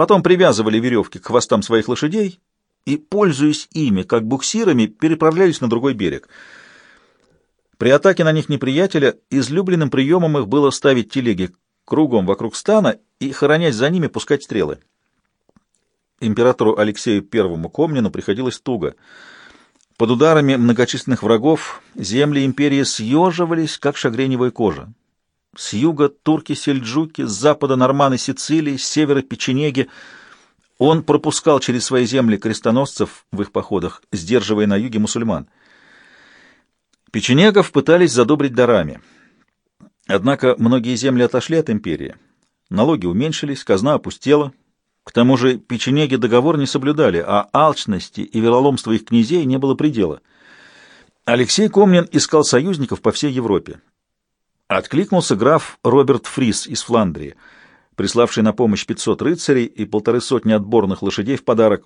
Потом привязывали веревки к хвостам своих лошадей и, пользуясь ими как буксирами, переправлялись на другой берег. При атаке на них неприятеля излюбленным приемом их было ставить телеги кругом вокруг стана и, хоронясь за ними, пускать стрелы. Императору Алексею I Комнину приходилось туго. Под ударами многочисленных врагов земли империи съеживались, как шагреневая кожа. С юга турки-сельджуки, с запада норманы Сицилии, с севера печенеги. Он пропускал через свои земли крестоносцев в их походах, сдерживая на юге мусульман. Печенегов пытались задобрить дарами. Однако многие земли отошли от империи. Налоги уменьшились, казна опустела. К тому же печенеги договор не соблюдали, а алчности и вероломства их князей не было предела. Алексей Комнин искал союзников по всей Европе. Откликнулся граф Роберт Фрис из Фландрии, приславший на помощь 500 рыцарей и полторы сотни отборных лошадей в подарок.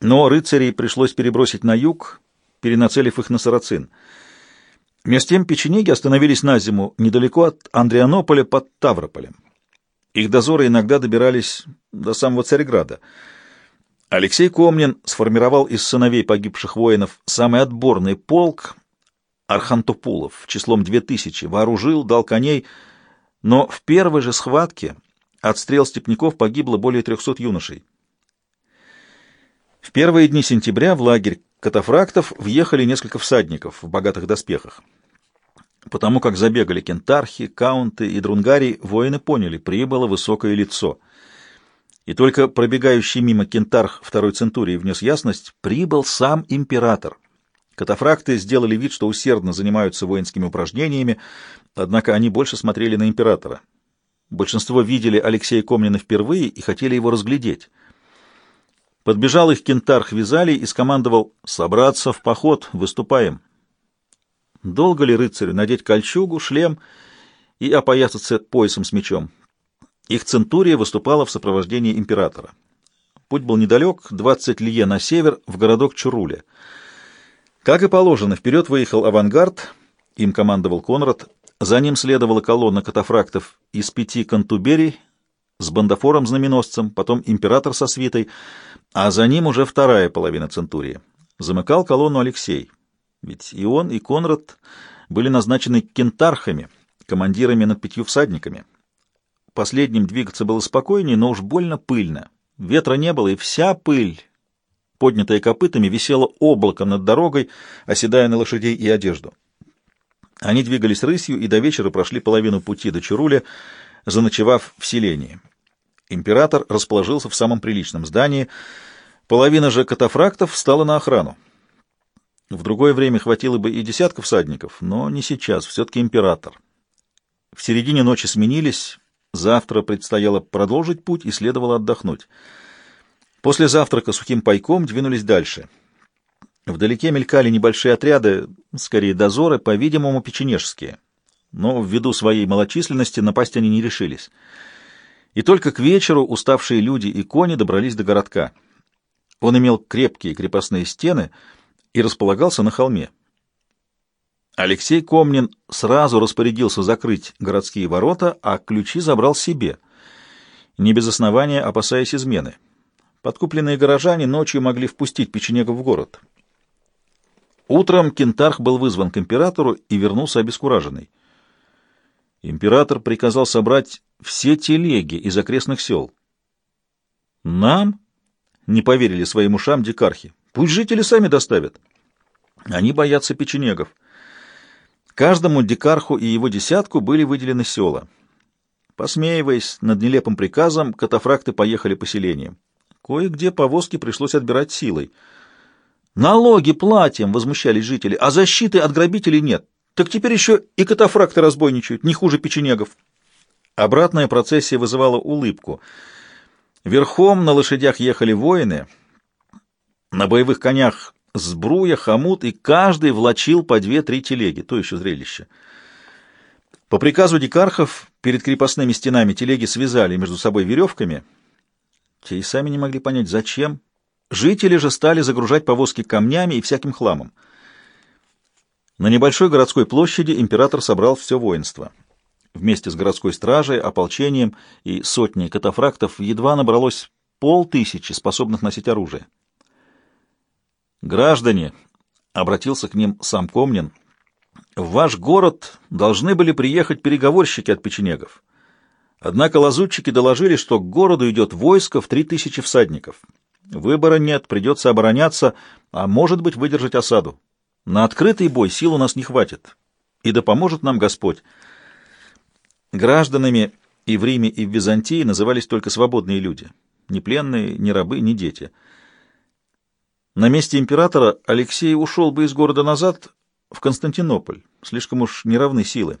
Но рыцарей пришлось перебросить на юг, перенацелив их на Сарацин. Между тем печенеги остановились на зиму недалеко от Андрианополя под Таврополем. Их дозоры иногда добирались до самого Царьграда. Алексей Комнин сформировал из сыновей погибших воинов самый отборный полк архантопулов числом две тысячи, вооружил, дал коней, но в первой же схватке от стрел степняков погибло более трехсот юношей. В первые дни сентября в лагерь катафрактов въехали несколько всадников в богатых доспехах. Потому как забегали кентархи, каунты и друнгари, воины поняли, прибыло высокое лицо. И только пробегающий мимо кентарх второй центурии внес ясность, прибыл сам император — Катафракты сделали вид, что усердно занимаются воинскими упражнениями, однако они больше смотрели на императора. Большинство видели Алексея Комнина впервые и хотели его разглядеть. Подбежал их кентарх Визалий и скомандовал «Собраться в поход, выступаем». Долго ли рыцарю надеть кольчугу, шлем и опоясаться поясом с мечом? Их центурия выступала в сопровождении императора. Путь был недалек, 20 лье на север, в городок Чуруля — как и положено, вперед выехал авангард, им командовал Конрад, за ним следовала колонна катафрактов из пяти контуберий с бандофором-знаменосцем, потом император со свитой, а за ним уже вторая половина центурии. Замыкал колонну Алексей, ведь и он, и Конрад были назначены кентархами, командирами над пятью всадниками. Последним двигаться было спокойнее, но уж больно пыльно. Ветра не было, и вся пыль поднятая копытами, висело облаком над дорогой, оседая на лошадей и одежду. Они двигались рысью и до вечера прошли половину пути до Чаруля, заночевав в селении. Император расположился в самом приличном здании, половина же катафрактов встала на охрану. В другое время хватило бы и десятков всадников, но не сейчас, все-таки император. В середине ночи сменились, завтра предстояло продолжить путь и следовало отдохнуть. После завтрака сухим пайком двинулись дальше. Вдалеке мелькали небольшие отряды, скорее дозоры, по-видимому, печенежские. Но ввиду своей малочисленности напасть они не решились. И только к вечеру уставшие люди и кони добрались до городка. Он имел крепкие крепостные стены и располагался на холме. Алексей Комнин сразу распорядился закрыть городские ворота, а ключи забрал себе, не без основания опасаясь измены. Подкупленные горожане ночью могли впустить печенегов в город. Утром Кентарх был вызван к императору и вернулся обескураженный. Император приказал собрать все телеги из окрестных сел. «Нам?» — не поверили своим ушам дикархи. «Пусть жители сами доставят». Они боятся печенегов. Каждому дикарху и его десятку были выделены села. Посмеиваясь над нелепым приказом, катафракты поехали поселением. Кое-где повозки пришлось отбирать силой. «Налоги платим!» — возмущались жители, «а защиты от грабителей нет. Так теперь еще и катафракты разбойничают, не хуже печенегов». Обратная процессия вызывала улыбку. Верхом на лошадях ехали воины, на боевых конях сбруя, хомут, и каждый влачил по две-три телеги, то еще зрелище. По приказу дикархов перед крепостными стенами телеги связали между собой веревками — те и сами не могли понять, зачем. Жители же стали загружать повозки камнями и всяким хламом. На небольшой городской площади император собрал все воинство. Вместе с городской стражей, ополчением и сотней катафрактов едва набралось полтысячи, способных носить оружие. «Граждане!» — обратился к ним сам Комнин. «В ваш город должны были приехать переговорщики от печенегов. Однако лазутчики доложили, что к городу идет войско в три тысячи всадников. Выбора нет, придется обороняться, а может быть выдержать осаду. На открытый бой сил у нас не хватит. И да поможет нам Господь». Гражданами и в Риме, и в Византии назывались только свободные люди. Ни пленные, ни рабы, ни дети — на месте императора Алексей ушел бы из города назад в Константинополь, слишком уж неравны силы.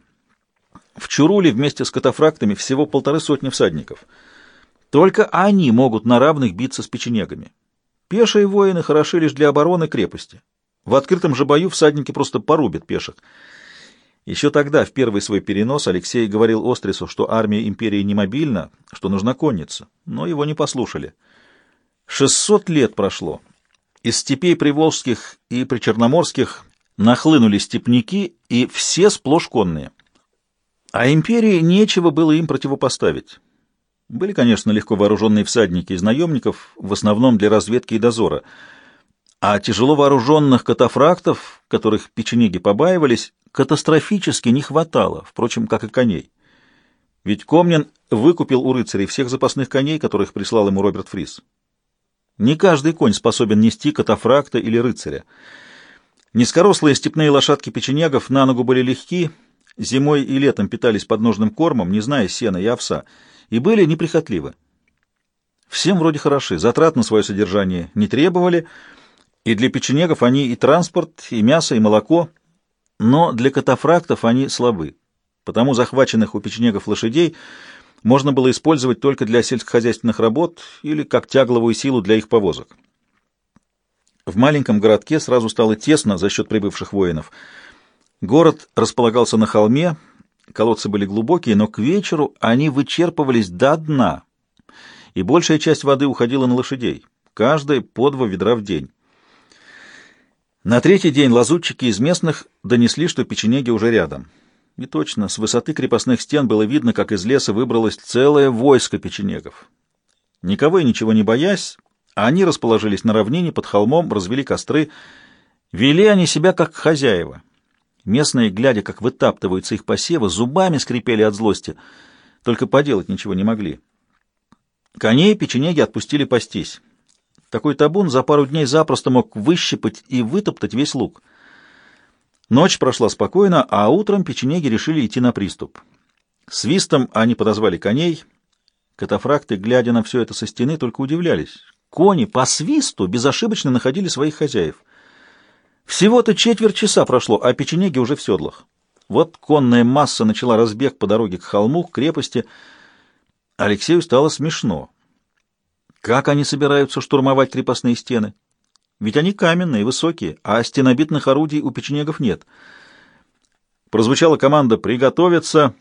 В Чуруле вместе с катафрактами всего полторы сотни всадников. Только они могут на равных биться с печенегами. Пешие воины хороши лишь для обороны крепости. В открытом же бою всадники просто порубят пешек. Еще тогда, в первый свой перенос, Алексей говорил Острису, что армия империи не мобильна, что нужна конница, но его не послушали. Шестьсот лет прошло, из степей приволжских и причерноморских нахлынули степняки, и все сплошь конные. А империи нечего было им противопоставить. Были, конечно, легко вооруженные всадники из наемников, в основном для разведки и дозора, а тяжело вооруженных катафрактов, которых печенеги побаивались, катастрофически не хватало, впрочем, как и коней. Ведь Комнин выкупил у рыцарей всех запасных коней, которых прислал ему Роберт Фрис. Не каждый конь способен нести катафракта или рыцаря. Низкорослые степные лошадки печенегов на ногу были легки, зимой и летом питались подножным кормом, не зная сена и овса, и были неприхотливы. Всем вроде хороши, затрат на свое содержание не требовали, и для печенегов они и транспорт, и мясо, и молоко, но для катафрактов они слабы. Потому захваченных у печенегов лошадей – можно было использовать только для сельскохозяйственных работ или как тягловую силу для их повозок. В маленьком городке сразу стало тесно за счет прибывших воинов. Город располагался на холме, колодцы были глубокие, но к вечеру они вычерпывались до дна, и большая часть воды уходила на лошадей, каждая по два ведра в день. На третий день лазутчики из местных донесли, что печенеги уже рядом. И точно, с высоты крепостных стен было видно, как из леса выбралось целое войско печенегов. Никого и ничего не боясь, они расположились на равнине под холмом, развели костры. Вели они себя как хозяева. Местные, глядя, как вытаптываются их посевы, зубами скрипели от злости, только поделать ничего не могли. Коней печенеги отпустили пастись. Такой табун за пару дней запросто мог выщипать и вытоптать весь луг. Ночь прошла спокойно, а утром печенеги решили идти на приступ. Свистом они подозвали коней. Катафракты, глядя на все это со стены, только удивлялись. Кони по свисту безошибочно находили своих хозяев. Всего-то четверть часа прошло, а печенеги уже в седлах. Вот конная масса начала разбег по дороге к холму, к крепости. Алексею стало смешно. Как они собираются штурмовать крепостные стены? Ведь они каменные, высокие, а стенобитных орудий у печенегов нет. Прозвучала команда «Приготовиться!».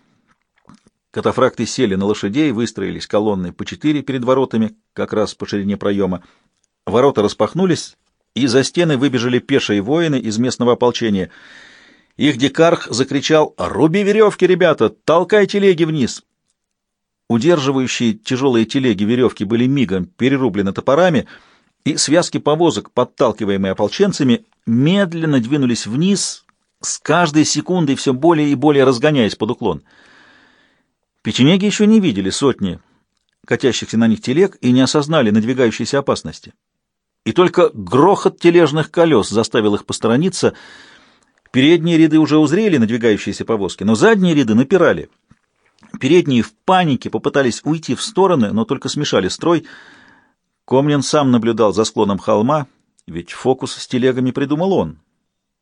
Катафракты сели на лошадей, выстроились колонны по четыре перед воротами, как раз по ширине проема. Ворота распахнулись, и за стены выбежали пешие воины из местного ополчения. Их дикарх закричал «Руби веревки, ребята! Толкай телеги вниз!» Удерживающие тяжелые телеги веревки были мигом перерублены топорами — и связки повозок, подталкиваемые ополченцами, медленно двинулись вниз, с каждой секундой все более и более разгоняясь под уклон. Печенеги еще не видели сотни катящихся на них телег и не осознали надвигающейся опасности. И только грохот тележных колес заставил их посторониться. Передние ряды уже узрели надвигающиеся повозки, но задние ряды напирали. Передние в панике попытались уйти в стороны, но только смешали строй — Комнин сам наблюдал за склоном холма, ведь фокус с телегами придумал он.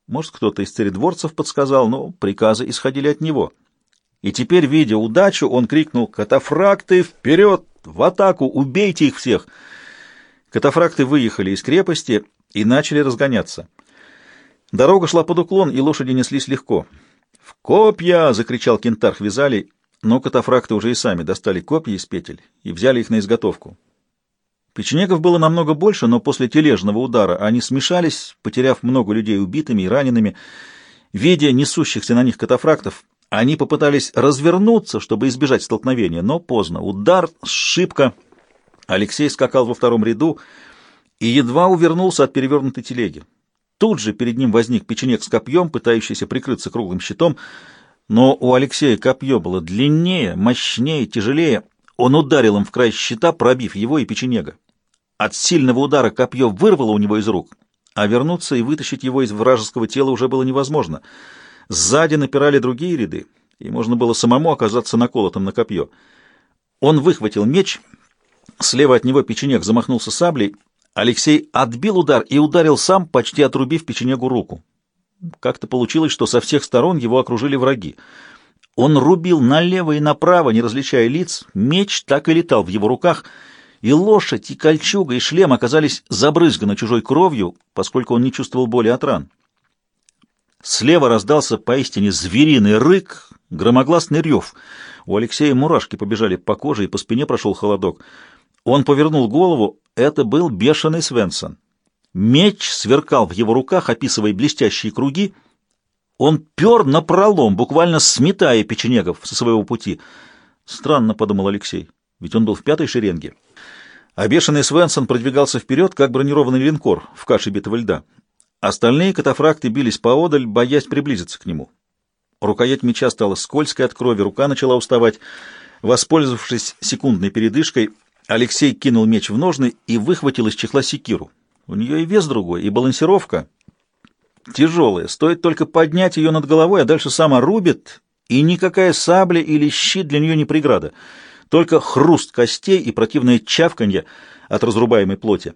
Может, кто-то из царедворцев подсказал, но приказы исходили от него. И теперь, видя удачу, он крикнул «Катафракты, вперед! В атаку! Убейте их всех!» Катафракты выехали из крепости и начали разгоняться. Дорога шла под уклон, и лошади неслись легко. «В копья!» — закричал кентарх Визалий, но катафракты уже и сами достали копья из петель и взяли их на изготовку. Печенегов было намного больше, но после тележного удара они смешались, потеряв много людей убитыми и ранеными. Видя несущихся на них катафрактов, Они попытались развернуться, чтобы избежать столкновения, но поздно. Удар, сшибка. Алексей скакал во втором ряду и едва увернулся от перевернутой телеги. Тут же перед ним возник печенек с копьем, пытающийся прикрыться круглым щитом, но у Алексея копье было длиннее, мощнее, тяжелее. Он ударил им в край щита, пробив его и печенега. От сильного удара копье вырвало у него из рук, а вернуться и вытащить его из вражеского тела уже было невозможно — Сзади напирали другие ряды, и можно было самому оказаться наколотым на копье. Он выхватил меч, слева от него печенек замахнулся саблей, Алексей отбил удар и ударил сам, почти отрубив печенегу руку. Как-то получилось, что со всех сторон его окружили враги. Он рубил налево и направо, не различая лиц, меч так и летал в его руках, и лошадь, и кольчуга, и шлем оказались забрызганы чужой кровью, поскольку он не чувствовал боли от ран. Слева раздался поистине звериный рык, громогласный рев. У Алексея мурашки побежали по коже, и по спине прошел холодок. Он повернул голову. Это был бешеный Свенсон. Меч сверкал в его руках, описывая блестящие круги. Он пер на пролом, буквально сметая печенегов со своего пути. Странно, — подумал Алексей, — ведь он был в пятой шеренге. А бешеный Свенсон продвигался вперед, как бронированный линкор в каше битого льда. Остальные катафракты бились поодаль, боясь приблизиться к нему. Рукоять меча стала скользкой от крови, рука начала уставать. Воспользовавшись секундной передышкой, Алексей кинул меч в ножны и выхватил из чехла секиру. У нее и вес другой, и балансировка тяжелая. Стоит только поднять ее над головой, а дальше сама рубит, и никакая сабля или щит для нее не преграда. Только хруст костей и противное чавканье от разрубаемой плоти.